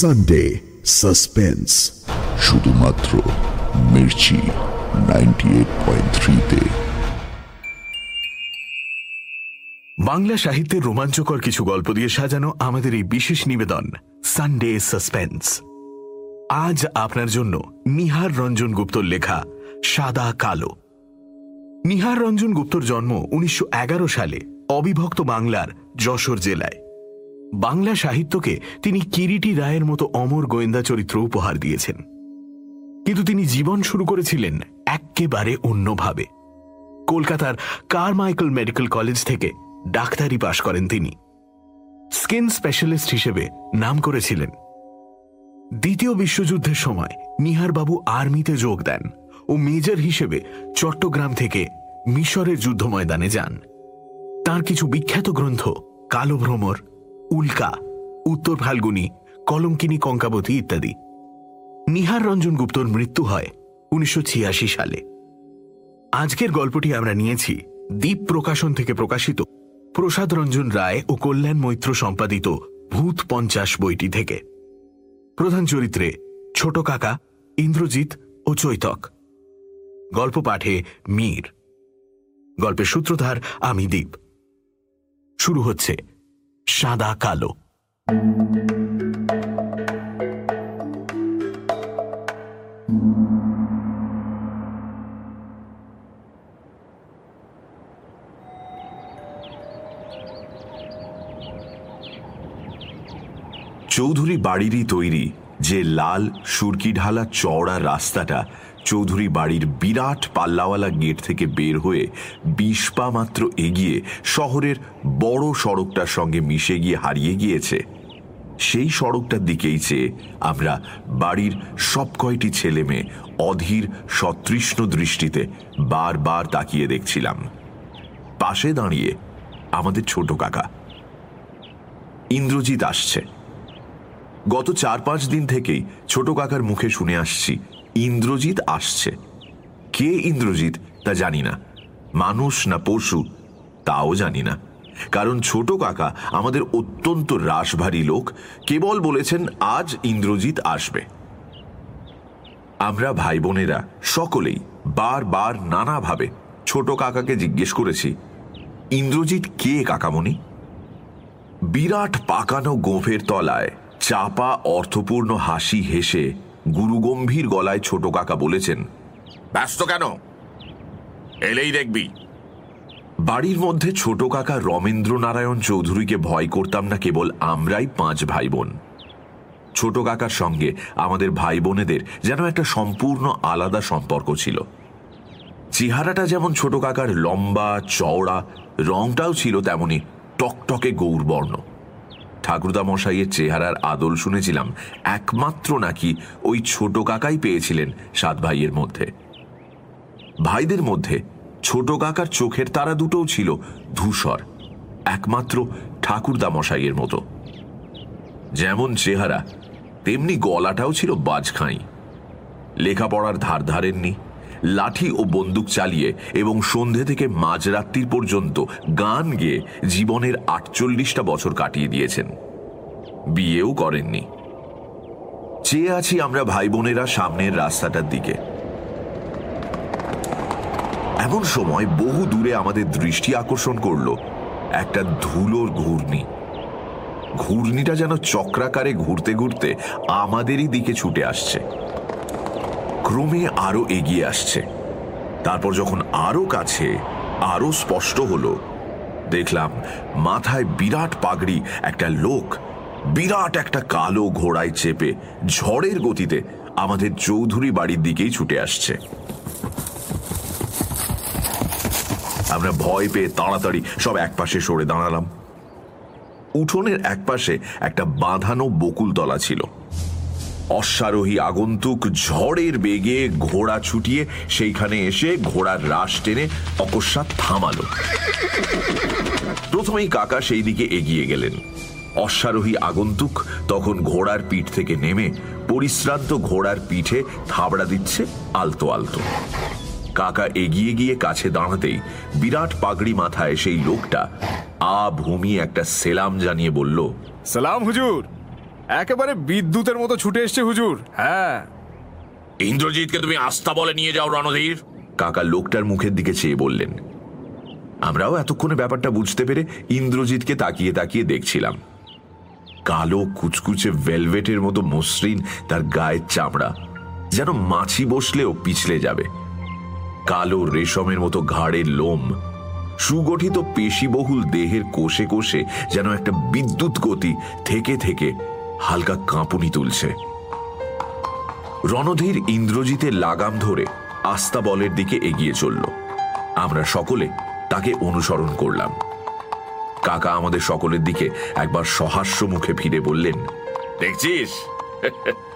Sunday suspense শুধুমাত্র Mirchi ninety থ্রিতে বাংলা সাহিত্যের রোমাঞ্চকর কিছু গল্প দিয়ে সাজানো আমাদের এই বিশেষ নিবেদন সানডে সাসপেন্স আজ আপনার জন্য নিহার রঞ্জন গুপ্তর লেখা সাদা কালো। নিহার রঞ্জন গুপ্তর জন্ম উনিশশো এগারো সালে অবিভক্ত বাংলার যশোর জেলায়। বাংলা সাহিত্যকে তিনি কিরিটি রায়ের মতো অমর গোয়েন্দা চরিত্র উপহার দিয়েছেন। কিন্তু তিনি জীবন শুরু করেছিলেন একেবারে অন্যভাবে। কলকাতার কারমাইকেল মেডিকেল কলেজ থেকে ডাক্তারি পাশ করেন তিনি। স্কিন স্পেশালিস্ট হিসেবে নাম করেছিলেন। দ্বিতীয় বিশ্বযুদ্ধের সময় নিহারবাবু আর্মিতে যোগ দেন ও মেজর হিসেবে চট্টগ্রাম থেকে মিশরের যুদ্ধ ময়দানে যান। তার কিছু বিখ্যাত গ্রন্থ কালো ভ্রমর উল্কা, উত্তর ফাল্গুনি, কলঙ্কিনী কঙ্কাবতী ইত্যাদি। নিহার রঞ্জন গুপ্তর মৃত্যু হয় উনিশশো ছিয়াশি সালে। আজকের গল্পটি আমরা নিয়েছি দ্বীপ প্রকাশন থেকে প্রকাশিত প্রসাদ রঞ্জন রায় ও কল্যাণ মৈত্র সম্পাদিত ভূত পঞ্চাশ বইটি থেকে। প্রধান চরিত্রে ছোট কাকা, ইন্দ্রজিৎ ও চৈতক। গল্প পাঠে মীর। গল্পের সূত্রধার আমি দ্বীপ শুরু হচ্ছে সাদা কালো। চৌধুরী বাড়িরই তৈরি যে লাল সুরকি ঢালা চওড়া রাস্তাটা চৌধুরী বাড়ির বিরাট পাল্লাওয়ালা গেট থেকে বের হয়ে বিশ পা মাত্র এগিয়ে শহরের বড় সড়কটার সঙ্গে মিশে গিয়ে হারিয়ে গিয়েছে। সেই সড়কটার দিকেই চেয়ে আমরা বাড়ির সব কয়টি ছেলে মেয়ে অধীর সতৃষ্ণ দৃষ্টিতে বারবার তাকিয়ে দেখছিলাম। পাশে দাঁড়িয়ে আমাদের ছোট কাকা ইন্দ্রজিৎ আসছে। গত চার পাঁচ দিন থেকেই ছোট কাকার মুখে শুনে আসছি ইন্দ্রজিৎ আসছে। কে ইন্দ্রজিৎ তা জানি না। মানুষ না পশু, তাও জানি না। কারণ ছোট কাকা আমাদের অত্যন্ত রাশভারী লোক, কেবল বলেছেন আজ ইন্দ্রজিৎ আসবে। আমরা ভাই বোনেরা সকলেই বারবার নানাভাবে ছোট কাকাকে জিজ্ঞেস করেছি, ইন্দ্রজিৎ কে কাকামণি? বিরাট পাকানো গোফের তলায় চাপা অর্থপূর্ণ হাসি হেসে গুরুগম্ভীর গলায় ছোট কাকা বলেছেন ব্যস্ত কেন? এলেই দেখবি। বাড়ির মধ্যে ছোট কাকা রমেন্দ্র নারায়ণ চৌধুরীকে ভয় করতাম না কেবল আমরাই পাঁচ ভাই বোন ছোট কাকার সঙ্গে আমাদের ভাই বোনেদের যেন একটা সম্পূর্ণ আলাদা সম্পর্ক ছিল। চেহারাটা যেমন ছোট কাকার লম্বা চওড়া রংটাও ছিল তেমনি টকটকে গৌরবর্ণ। ঠাকুরদা মশাইয়ের চেহারার আদল শুনেছিলাম। একমাত্র নাকি ওই ছোট কাকাই পেয়েছিলেন সাত ভাইয়ের মধ্যে। ভাইদের মধ্যে ছোট কাকার চোখের তারা দুটোও ছিল ধূসর, একমাত্র ঠাকুরদা মশাইয়ের মতো। যেমন চেহারা, তেমনি গলাটাও ছিল বাজখাঁই। লেখাপড়ার ধার ধারেননি। লাঠি ও বন্দুক চালিয়ে এবং সন্ধে থেকে মাঝরাত্রির পর্যন্ত গান গেয়ে জীবনের আটচল্লিশটা বছর কাটিয়ে দিয়েছেন। বিয়েও করেননি। চেয়ে আছি আমরা ভাই বোনেরা সামনের রাস্তাটার দিকে। এমন সময় বহু দূরে আমাদের দৃষ্টি আকর্ষণ করল একটা ধুলোর ঘূর্ণি। ঘূর্ণিটা যেন চক্রাকারে ঘুরতে ঘুরতে আমাদেরই দিকে ছুটে আসছে। ক্রমে আরও এগিয়ে আসছে। তারপর যখন আরও কাছে, আরও স্পষ্ট হলো। দেখলাম মাথায় বিরাট পাগড়ি, একটা লোক, বিরাট একটা কালো ঘোড়ায় চেপে ঝড়ের গতিতে আমাদের চৌধুরী বাড়ির দিকেই ছুটে আসছে। আমরা ভয় পেয়ে তাড়াতাড়ি সব একপাশে সরে দাঁড়ালাম। উঠোনের একপাশে একটা বাঁধানো বকুলতলা ছিল। অশ্বারোহী আগন্তুক ঝড়ের বেগে ঘোড়া ছুটিয়ে সেইখানে এসে ঘোড়ার রাশ টেনে অকস্মাৎ থামালো। প্রথমেই কাকা সেই দিকে এগিয়ে গেলেন। অশ্বারোহী আগন্তুক তখন ঘোড়ার পিঠ থেকে নেমে পরিশ্রান্ত ঘোড়ার পিঠে থাবড়া দিচ্ছে আলতো আলতো। কাকা এগিয়ে গিয়ে কাছে দাঁড়াতেই বিরাট পাগড়ি মাথায় সেই লোকটা আ ভূমি একটা সেলাম জানিয়ে বলল, সালাম হুজুর একেবারে বিদ্যুতের মতো ছুটে এসছে হুজুর হ্যাঁ। ইন্দ্রজিৎকে তুমি আস্থা বলে নিয়ে যাও রণধীর। কাকা লোকটার মুখের দিকে চেয়ে বললেন আমরাও এতক্ষণে ব্যাপারটা বুঝতে পেরে ইন্দ্রজিৎকে তাকিয়ে তাকিয়ে দেখছিলাম। কালো কুচকুচে ভেলভেটের মতো মসৃণ তার গায়ের চামড়া যেন মাছি বসলেও পিছলে যাবে। কালো রেশমের মতো ঘাড়ের লোম সুগঠিত পেশিবহুল দেহের কোষে কোষে যেন একটা বিদ্যুৎ গতি থেকে থেকে হালকা কাঁপুনি তুলছে। রণধীর ইন্দ্রজিতের লাগাম ধরে আস্তা বলের দিকে এগিয়ে চলল। আমরা সকলে তাকে অনুসরণ করলাম। কাকা আমাদের সকলের দিকে একবার সহাস্য মুখে ফিরে বললেন, দেখছিস?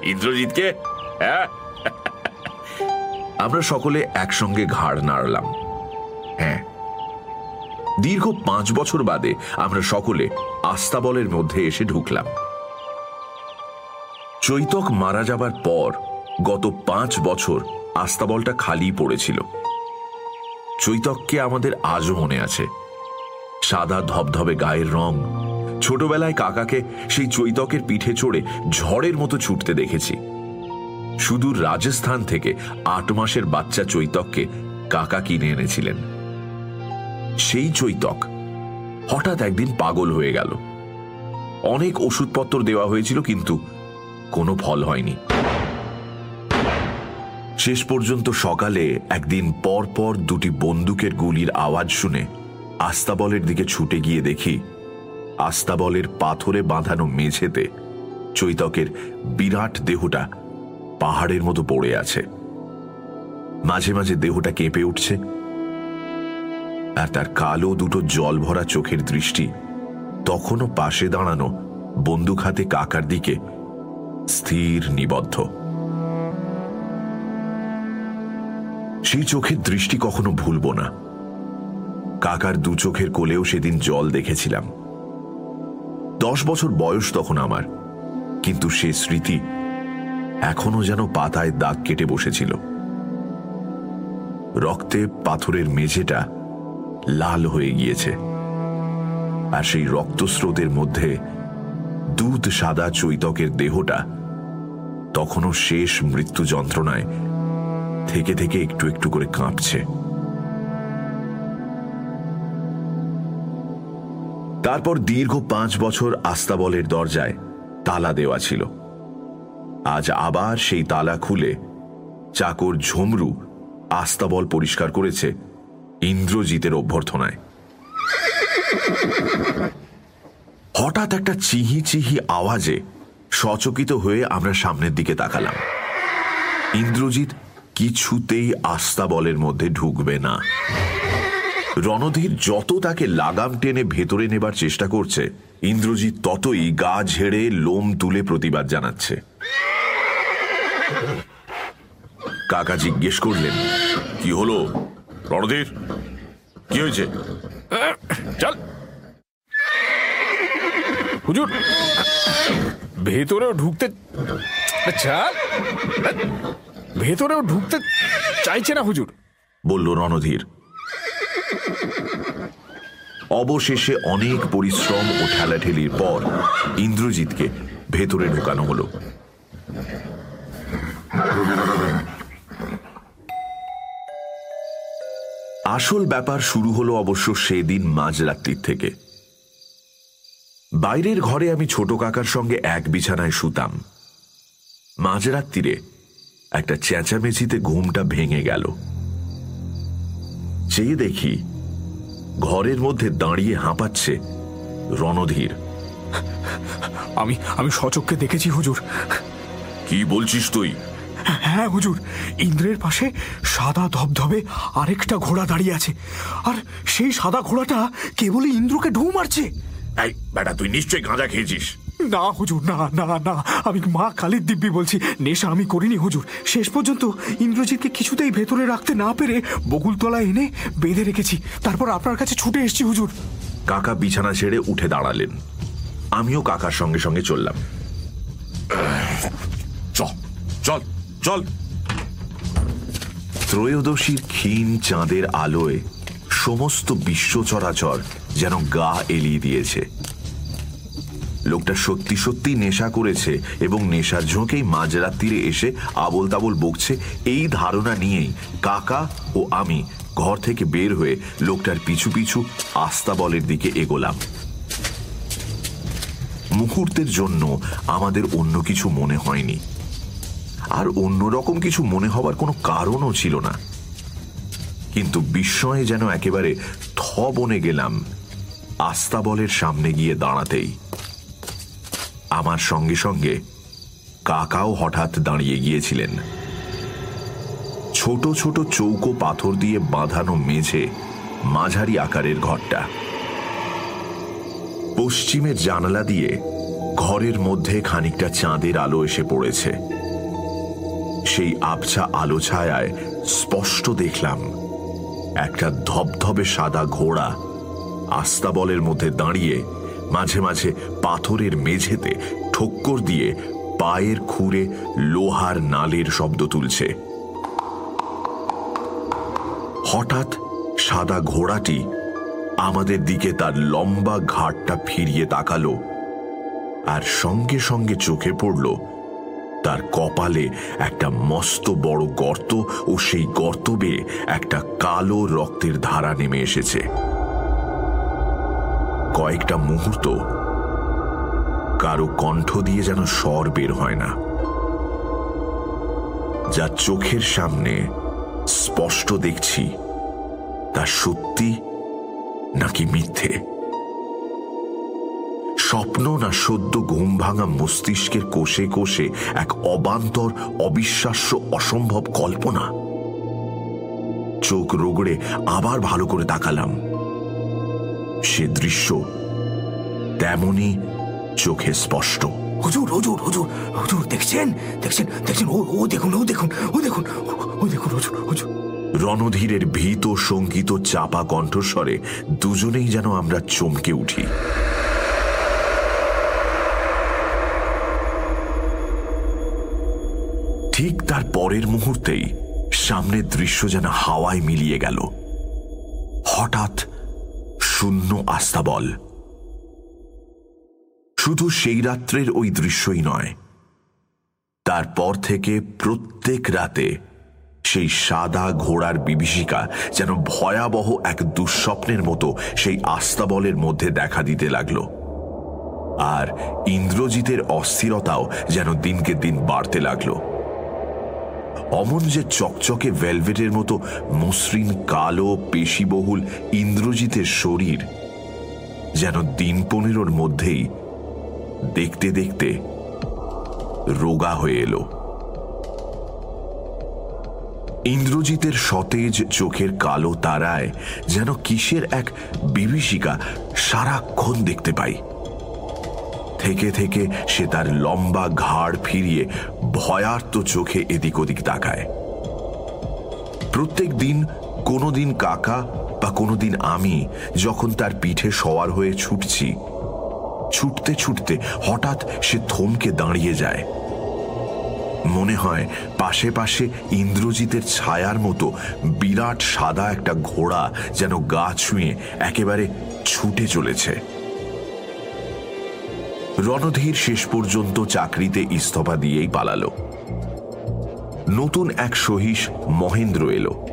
ইন্দ্রজিৎকে? হ্যাঁ? আমরা সকলে একসঙ্গে ঘাড় নাড়লাম। হ্যাঁ। দীর্ঘ পাঁচ বছর বাদে আমরা সকলে আস্তাবলের মধ্যে এসে ঢুকলাম। চৈতক মারা যাবার পর গত পাঁচ বছর আস্তাবলটা খালি পড়েছিল। চৈতককে আমাদের আজও মনে আছে। সাদা ধবধবে গায়ের রং। ছোটবেলায় কাকাকে সেই চৈতকের পিঠে চড়ে ঝড়ের মতো ছুটতে দেখেছি। সুদূর রাজস্থান থেকে আট মাসের বাচ্চা চৈতককে কাকা কিনে এনেছিলেন। সেই চৈতক হঠাৎ একদিন পাগল হয়ে গেল। অনেক ওষুধপত্র দেওয়া হয়েছিল কিন্তু কোনো ফল হয়নি। শেষ পর্যন্ত সকালে একদিন পর পর দুটি বন্দুকের গুলির আওয়াজ শুনে আস্তাবলের দিকে ছুটে গিয়ে দেখি, আস্তাবলের পাথরে বাঁধানো মেঝেতে চৈতকের বিরাট দেহটা পাহাড়ের মতো পড়ে আছে। মাঝে মাঝে দেহটা কেঁপে উঠছে আর তার কালো দুটো জল ভরা চোখের দৃষ্টি তখনও পাশে দাঁড়ানো বন্দুক হাতে কাকার দিকে স্থির নিবদ্ধ। সেই চোখের দৃষ্টি কখনো ভুলব না। কাকার দু চোখের কোলেও সেদিন জল দেখেছিলাম। দশ বছর বয়স তখন আমার, কিন্তু সে স্মৃতি এখনও যেন পাতায় দাগ কেটে বসেছিল। রক্তে পাথরের মেঝেটা লাল হয়ে গিয়েছে, আর সেই রক্তস্রোতের মধ্যে দুধ সাদা চৈতকের দেহটা তখনও শেষ মৃত্যু যন্ত্রণায় থেকে থেকে একটু একটু করে কাঁপছে। তারপর দীর্ঘ পাঁচ বছর আস্তাবলের দরজায় তালা দেওয়া ছিল। আজ আবার সেই তালা খুলে চাকর ঝুমরু আস্তাবল পরিষ্কার করেছে ইন্দ্রজিতের অভ্যর্থনায়। হঠাৎ একটা চিহি চিহি আওয়াজে সচকিত হয়ে আমরা সামনের দিকে তাকালাম। ইন্দ্রজিৎ কিছুতেই আস্তাবলের মধ্যে ঢুকবে না। রণধীর যত তাকে লাগাম টেনে ভেতরে নেবার চেষ্টা করছে, ইন্দ্রজিৎ ততই গা ঝেড়ে লোম তুলে প্রতিবাদ জানাচ্ছে। কাকা জিজ্ঞেস করলেন, কি হলো? রণধীর, কি হয়েছে? চল। হুজুর ভেতরেও ঢুকতে চাল ভেতরেও ঢুকতে চাইছে না হুজুর। বলল রণধীর। অবশেষে অনেক পরিশ্রম ও ঠেলাঠেলির পর ইন্দ্রজিৎকে ভেতরে ঢুকানো হলো। আসল ব্যাপার শুরু হলো অবশ্য সেদিন মাঝরাত্রির থেকে। বাইরের ঘরে আমি ছোট কাকার সঙ্গে এক বিছানায় শুতাম। মাঝরাত্রিরে একটা চেঁচামেচিতে ঘুমটা ভেঙে গেল। চেয়ে দেখি ঘরের মধ্যে দাঁড়িয়ে হাঁপাচ্ছে রণধীর। আমি আমি সচককে দেখেছি হুজুর। কি বলছিস তুই? হ্যাঁ হুজুর ইন্দ্রের পাশে সাদা ধবধবে আরেকটা ঘোড়া দাঁড়িয়ে আছে। আর সেই সাদা ঘোড়াটা কেবলই ইন্দ্রকে ঢু মারছে। এই বেটা তুই নিশ্চয়ই গাঁজা খেয়েছিস। না হুজুর না না না আমি মা কালীর দিব্যি বলছি নেশা আমি করিনি হুজুর। শেষ পর্যন্ত ইন্দ্রজিৎকে কিছুতেই ভেতরে রাখতে না পেরে বকুলতলা এনে বেঁধে রেখেছি। তারপর আপনার কাছে ছুটে এসেছি হুজুর। কাকা বিছানা ছেড়ে উঠে দাঁড়ালেন। আমিও কাকার সঙ্গে সঙ্গে চললাম। চল চল চল। ত্রয়োদশীর ক্ষীণ চাঁদের আলোয় সমস্ত বিশ্ব চরাচর যেন গা এলিয়ে দিয়েছে। লোকটা সত্যি সত্যি নেশা করেছে এবং নেশার ঝোঁকেই মাঝরাত্রিরে এসে আবল তাবল বকছে এই ধারণা নিয়েই কাকা ও আমি ঘর থেকে বের হয়ে লোকটার পিছু পিছু আস্তাবলের দিকে এগোলাম। মুহূর্তের জন্য আমাদের অন্য কিছু মনে হয়নি। আর অন্যরকম কিছু মনে হবার কোনো কারণও ছিল না। কিন্তু বিস্ময়ে যেন একেবারে থ বনে গেলাম। আস্তাবলের সামনে গিয়ে দাঁড়াতেই। আমার সঙ্গে সঙ্গে কাকাও হঠাৎ দাঁড়িয়ে গিয়েছিলেন। ছোট ছোট চৌকো পাথর দিয়ে বাঁধানো মেঝে মাঝারি আকারের ঘরটা। পশ্চিমের জানালা দিয়ে ঘরের মধ্যে খানিকটা চাঁদের আলো এসে পড়েছে। সেই আবছা আলো ছায়ায় স্পষ্ট দেখলাম একটা ধবধবে সাদা ঘোড়া আস্তাবলের মধ্যে দাঁড়িয়ে মাঝে মাঝে পাথরের মেঝেতে ঠক্কর দিয়ে পায়ের খুঁড়ে লোহার নালের শব্দ তুলছে। হঠাৎ সাদা ঘোড়াটি আমাদের দিকে তার লম্বা ঘাটটা ফিরিয়ে তাকালো আর সঙ্গে সঙ্গে চোখে পড়ল তার কপালে একটা মস্ত বড় গর্ত ও সেই গর্ত বেয়ে একটা কালো রক্তের ধারা নেমে এসেছে। কয়েকটা মুহূর্ত কারও কণ্ঠ দিয়ে যেন স্বর বের হয় না, যা চোখের সামনে স্পষ্ট দেখছি তা সত্যি নাকি মিথ্যে? স্বপ্ন না সদ্য ঘুম ভাঙা মস্তিষ্কের কোষে কোষে এক অবান্তর, অবিশ্বাস্য, অসম্ভব কল্পনা? চোখ রোগড়ে আবার ভালো করে তাকালাম। সে দৃশ্য তেমনই চোখে স্পষ্ট। হুজুর হুজুর হুজুর হুজুর দেখছেন? দেখছেন দেখছেন ও ও দেখুন ও দেখুন ও দেখুন ও দেখুন হুজুর হুজুর। রণধীরের ভীত শঙ্কিত চাপা কণ্ঠস্বরে দুজনেই যেন আমরা চমকে উঠি। ঠিক তার পরের মুহূর্তেই সামনের দৃশ্য যেন হাওয়ায় মিলিয়ে গেল। হঠাৎ শূন্য আস্তাবল শুধু সেই রাত্রের ওই দৃশ্যই নয়, তারপর থেকে প্রত্যেক রাতে সেই সাদা ঘোড়ার বিভীষিকা যেন ভয়াবহ এক দুঃস্বপ্নের মতো সেই আস্তাবলের মধ্যে দেখা দিতে লাগল। আর ইন্দ্রজিতের অস্থিরতাও যেন দিনকে দিন বাড়তে লাগল। অমন যে চকচকে ভেলভেটের মতো মসৃণ কালো, পেশিবহুল ইন্দ্রজিতের শরীর যেন দিন পনেরোর মধ্যেই দেখতে দেখতে রোগা হয়ে এলো। ইন্দ্রজিতের সতেজ চোখের কালো তারায় যেন কিসের এক বিভীষিকা সারাক্ষণ দেখতে পাই। থেকে থেকে সে তার লম্বা ঘাড় ফিরিয়ে ভয়ার্ত চোখে এদিক ওদিক তাকায়। প্রত্যেক দিন কোনোদিন কাকা বা কোনোদিন আমি যখন তার পিঠে সওয়ার হয়ে ছুটছি, ছুটতে ছুটতে হঠাৎ সে থমকে দাঁড়িয়ে যায়। মনে হয় পাশে পাশে ইন্দ্রজিতের ছায়ার মতো বিরাট সাদা একটা ঘোড়া যেন গা ছুঁয়ে একেবারে ছুটে চলেছে। রণধীর শেষ পর্যন্ত চাকরিতে ইস্তফা দিয়েই পালালো। নতুন এক সহিস মহেন্দ্র এলো।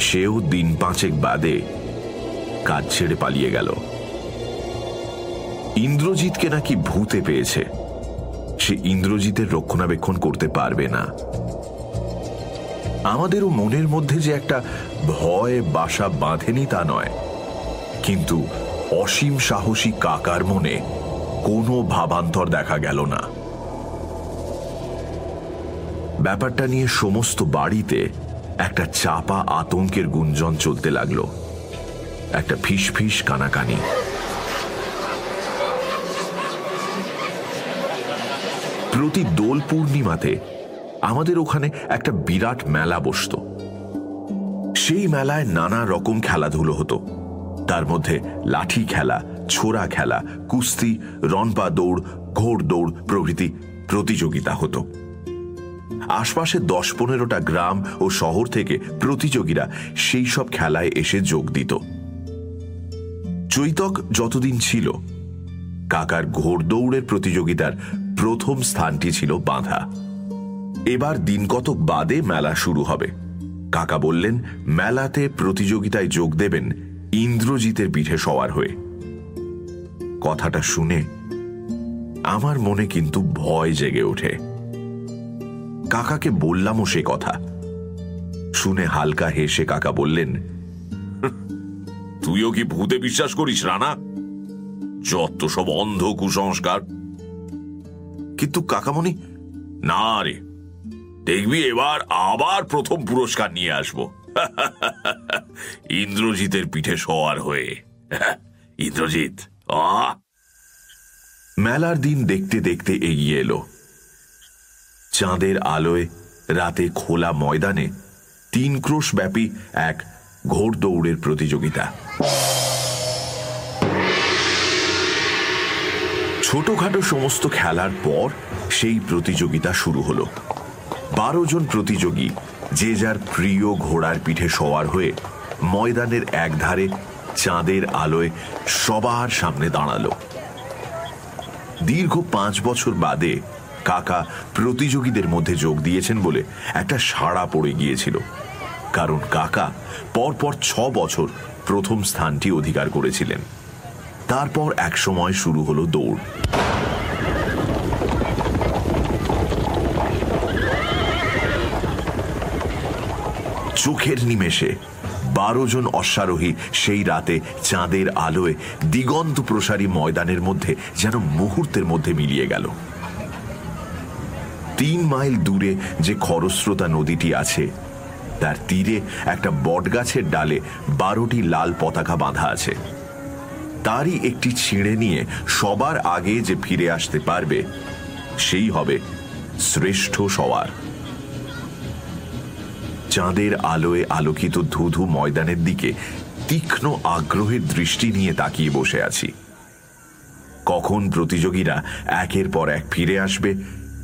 সেও দিন পাঁচেক বাদে কাজ ছেড়ে পালিয়ে গেল। ইন্দ্রজিৎকে নাকি ভূতে পেয়েছে। সে ইন্দ্রজিতের রক্ষণাবেক্ষণ করতে পারবে না। আমাদেরও মনের মধ্যে যে একটা ভয় বাসা বাঁধেনি তা নয়। কিন্তু অসীম সাহসী কাকার মনে কোনো ভাবান্তর দেখা গেল না। ব্যাপারটা নিয়ে সমস্ত বাড়িতে একটা চাপা আতঙ্কের গুঞ্জন চলতে লাগল। একটা ফিস ফিস কানাকানি। প্রতি দোল পূর্ণিমাতে আমাদের ওখানে একটা বিরাট মেলা বসত। সেই মেলায় নানা রকম খেলাধুলো হতো। তার মধ্যে লাঠি খেলা ছোড়া খেলা, কুস্তি রনপা দৌড়, ঘোড় দৌড় প্রভৃতি প্রতিযোগিতা হতো। আশপাশে দশ পনেরোটা গ্রাম ও শহর থেকে প্রতিযোগীরা সেই সব খেলায় এসে যোগ দিত। চৈতক যতদিন ছিল, কাকার ঘোড়দৌড়ের প্রতিযোগিতার প্রথম স্থানটি ছিল বাঁধা। এবার দিন কতক বাদে মেলা শুরু হবে। কাকা বললেন, মেলাতে প্রতিযোগিতায় যোগ দেবেন ইন্দ্রজিতের পিঠে সওয়ার হয়ে। কথাটা শুনে আমার মনে কিন্তু ভয় জেগে ওঠে। কাকাকে বললামও সে কথা। শুনে হালকা হেসে কাকা বললেন, তুইও কি ভূতে বিশ্বাস করিস, রানা? যত সব অন্ধ কুসংস্কার। কিন্তু কাকামণি, না রে, দেখবি এবার আবার প্রথম পুরস্কার নিয়ে আসব। ইন্দ্রজিতের পিঠে সওয়ার হয়ে। ইন্দ্রজিৎ মেলার দিন দেখতে দেখতে এগিয়ে এলো। চাঁদের আলোয় রাতে খোলা ময়দানে তিন ক্রোশ ব্যাপী এক ঘোড়দৌড়ের প্রতিযোগিতা। ছোটখাটো সমস্ত খেলার পর সেই প্রতিযোগিতা শুরু হলো। বারো জন প্রতিযোগী, যে যার প্রিয় ঘোড়ার পিঠে সওয়ার হয়ে ময়দানের একধারে চাঁদের আলোয় সবার সামনে দাঁড়াল। দীর্ঘ পাঁচ বছর বাদে কাকা প্রতিযোগীদের মধ্যে যোগ দিয়েছেন বলে একটা সাড়া পড়ে গিয়েছিল। কারণ কাকা পরপর ছ বছর প্রথম স্থানটি অধিকার করেছিলেন। তারপর এক সময় শুরু হলো দৌড়। চোখের নিমেষে বারো জন অশ্বারোহী সেই রাতে চাঁদের আলোয় দিগন্ত প্রসারী ময়দানের মধ্যে যেন মুহূর্তের মধ্যে মিলিয়ে গেল। তিন মাইল দূরে যে খরস্রোতা নদীটি আছে, তার তীরে একটা বটগাছের ডালে বারোটি লাল পতাকা বাঁধা আছে। তারই একটি ছিঁড়ে নিয়ে সবার আগে যে ফিরে আসতে পারবে, সেই হবে শ্রেষ্ঠ সওয়ার। চাঁদের আলোয় আলোকিত ধুধু ময়দানের দিকে তীক্ষ্ণ আগ্রহের দৃষ্টি নিয়ে তাকিয়ে বসে আছি। কখন প্রতিযোগীরা একের পর এক ফিরে আসবে,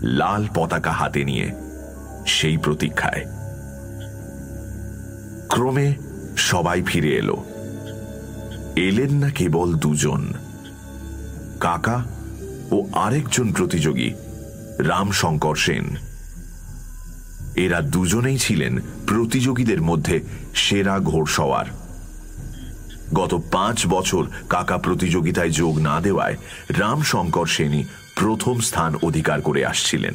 লাল পতাকা হাতে নিয়ে সেই প্রতীক্ষায়। ক্রমে সবাই ফিরে এলো। এলেন না কেবল দুজন। কাকা ও আরেকজন প্রতিযোগী, রামশঙ্কর সেন। এরা দুজনেই ছিলেন প্রতিযোগীদের মধ্যে সেরা ঘোড়সওয়ার গত পাঁচ বছর কাকা প্রতিযোগিতায় যোগ না দেওয়ায় রামশঙ্কর সেনই প্রথম স্থান অধিকার করে আসছিলেন।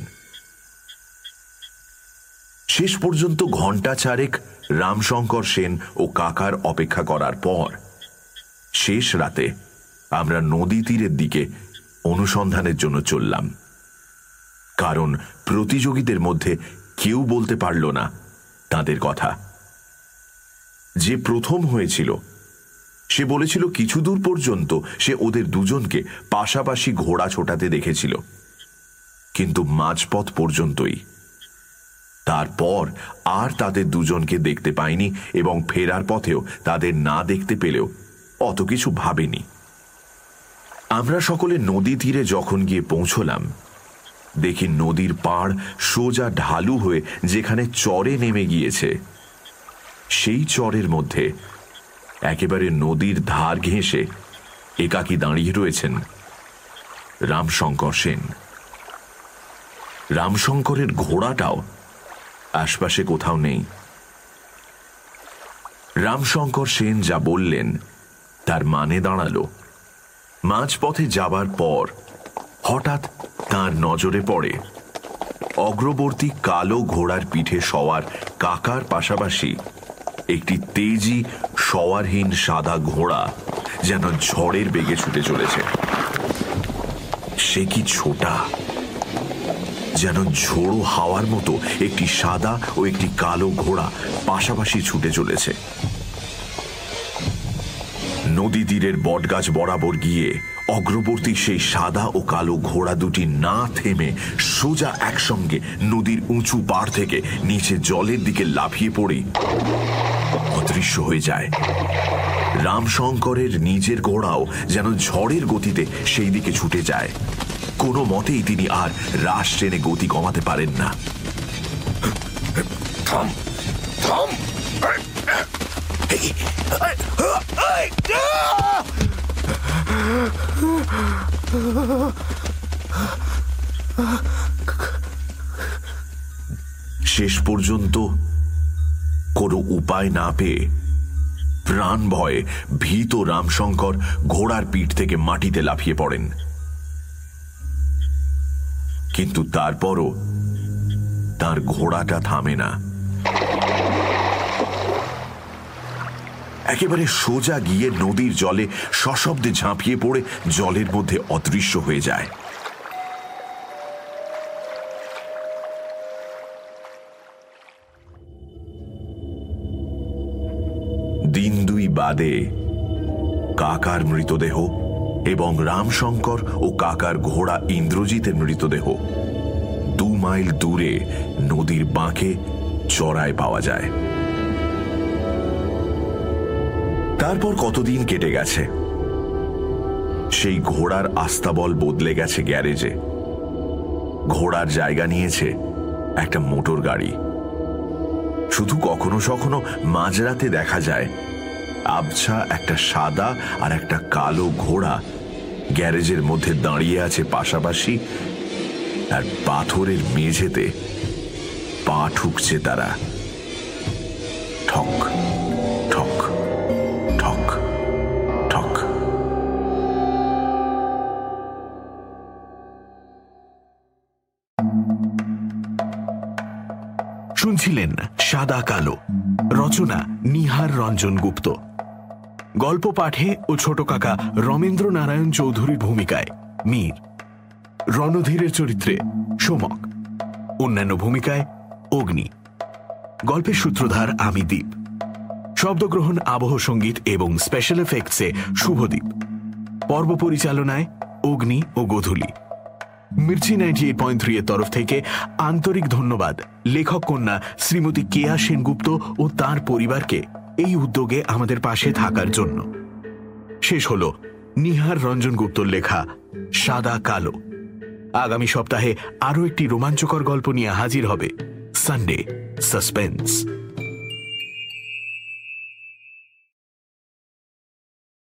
শেষ পর্যন্ত ঘণ্টা চারেক রামশঙ্কর সেন ও কাকার অপেক্ষা করার পর শেষ রাতে আমরা নদী তীরের দিকে অনুসন্ধানের জন্য চললাম। কারণ প্রতিযোগীদের মধ্যে কেউ বলতে পারল না তাদের কথা। যে প্রথম হয়েছিল, সে বলেছিল কিছু দূর পর্যন্ত সে ওদের দুজনকে পাশাপাশি ঘোড়া ছোটাতে দেখেছিল। কিন্তু মাঝপথ পর্যন্তই। তারপর আর তাদের দুজনকে দেখতে পায়নি এবং ফেরার পথেও তাদের না দেখতে পেলেও অত কিছু ভাবেনি। আমরা সকলে নদী তীরে যখন গিয়ে পৌঁছলাম দেখি নদীর পাড় সোজা ঢালু হয়ে যেখানে চরে নেমে গিয়েছে। সেই চরের মধ্যে একেবারে নদীর ধার ঘেঁষে একাকি দাঁড়িয়ে রয়েছেন রামশঙ্কর সেন। রামশঙ্করের ঘোড়াটাও আশপাশে কোথাও নেই। রামশঙ্কর সেন যা বললেন, তার মানে দাঁড়াল। মাঝপথে যাবার পর হঠাৎ তার নজরে পড়ে। অগ্রবর্তী কালো ঘোড়ার পিঠে সওয়ার কাকার পাশাপাশি একটি তেজি, সওয়ারহীন সাদা ঘোড়া যেন ঝড়ের বেগে ছুটে চলেছে। সে কি ছোটা? যেন ঝোড়ো হাওয়ার মতো একটি সাদা ও একটি কালো ঘোড়া পাশাপাশি ছুটে চলেছে। নদী তীরের বটগাছ বরাবর গিয়ে অগ্রবর্তী সেই সাদা ও কালো ঘোড়া দুটি না থেমে সোজা একসঙ্গে নদীর উঁচু পাড় থেকে নিচে জলের দিকে লাফিয়ে পড়ে। অদৃশ্য হয়ে যায়। রামশঙ্করের নিজের ঘোড়াও যেন ঝড়ের গতিতে সেই দিকে ছুটে যায়। কোনো মতেই তিনি আর রাস টেনে গতি কমাতে পারেন না। থাম থাম। শেষ পর্যন্ত কোনো উপায় না পেয়ে প্রাণ ভয়ে ভীত রামশঙ্কর ঘোড়ার পিঠ থেকে মাটিতে লাফিয়ে পড়েন। কিন্তু তারপরও তার ঘোড়াটা থামে না। একেবারে সোজা গিয়ে নদীর জলে সশব্দে ঝাঁপিয়ে পড়ে জলের মধ্যে অদৃশ্য হয়ে যায়। দিন দুই বাদে কাকার মৃতদেহ এবং রামশঙ্কর ও কাকার ঘোড়া ইন্দ্রজিতের মৃতদেহ দু মাইল দূরে নদীর বাঁকে চড়ায় পাওয়া যায়। তারপর কতদিন কেটে গেছে? সেই ঘোড়ার আস্তাবল বদলে গেছে গ্যারেজে। ঘোড়ার জায়গা নিয়েছে একটা মোটর গাড়ি। শুধু কখনো সখনো মাঝরাতে দেখা যায়, আবছা একটা সাদা আর একটা কালো ঘোড়া গ্যারেজের মধ্যে দাঁড়িয়ে আছে পাশাপাশি আর পাথরের মেঝেতে পা ঠুকছে তারা। ঠক। শুনছিলেন সাদা কালো। রচনা নিহার রঞ্জন গুপ্ত। গল্প পাঠে ও ছোট কাকা রমেন্দ্র নারায়ণ চৌধুরীর ভূমিকায় মীর। রণধীরের চরিত্রে সোমক। অন্যান্য ভূমিকায় অগ্নি। গল্পের সূত্রধার আমি দ্বীপ শব্দগ্রহণ আবহ সংগীত এবং স্পেশাল এফেক্টসে শুভদ্বীপ পর্ব পরিচালনায় অগ্নি ও Godhuli. Mirchi ninety eight point three এর তরফ থেকে আন্তরিক ধন্যবাদ। লেখক কন্যা শ্রীমতী কেয়া সেনগুপ্ত ও তার পরিবারকে এই উদ্যোগে আমাদের পাশে থাকার জন্য। শেষ হল নিহার রঞ্জন গুপ্তর লেখা সাদা কালো। আগামী সপ্তাহে আরও একটি রোমাঞ্চকর গল্প নিয়ে হাজির হবে সানডে সাসপেন্স।